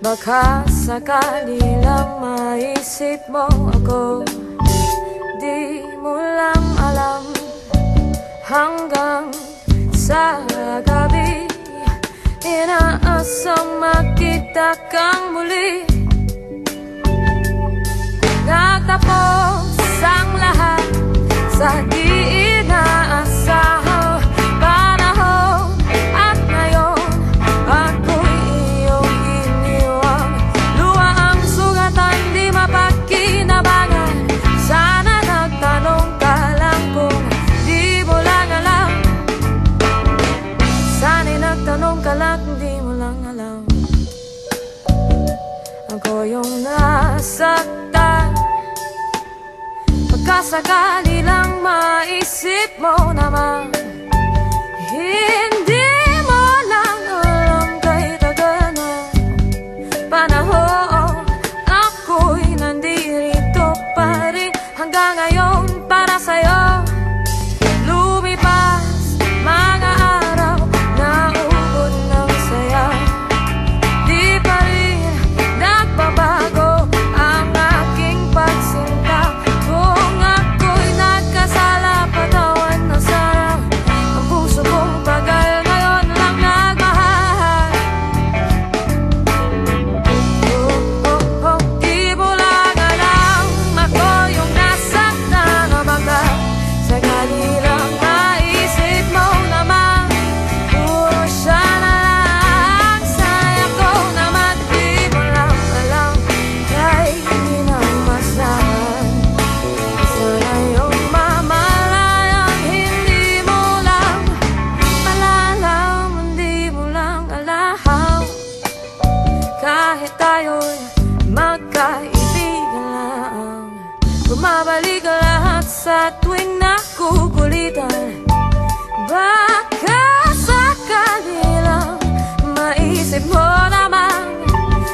Baka sakali lang maisip mo ako. Di mo lang alam Hanggang sa gabi. Inaasang makita kang muli. sakali lang maisip mo naman. kahit tayo'y magkaibigan lang Bumabalik lahat sa tuwing nakukulitan. Baka sakali lang maisip mo naman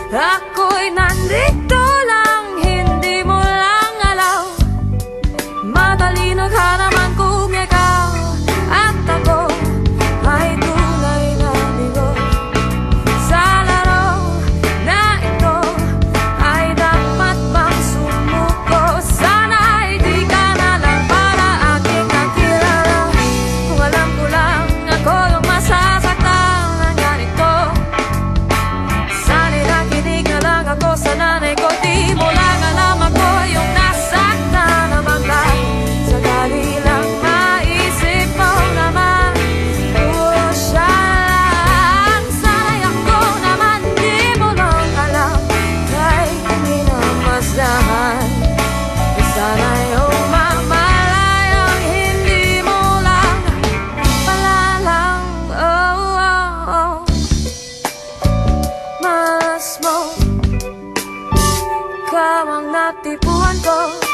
Ako'y nandito. ti juntos.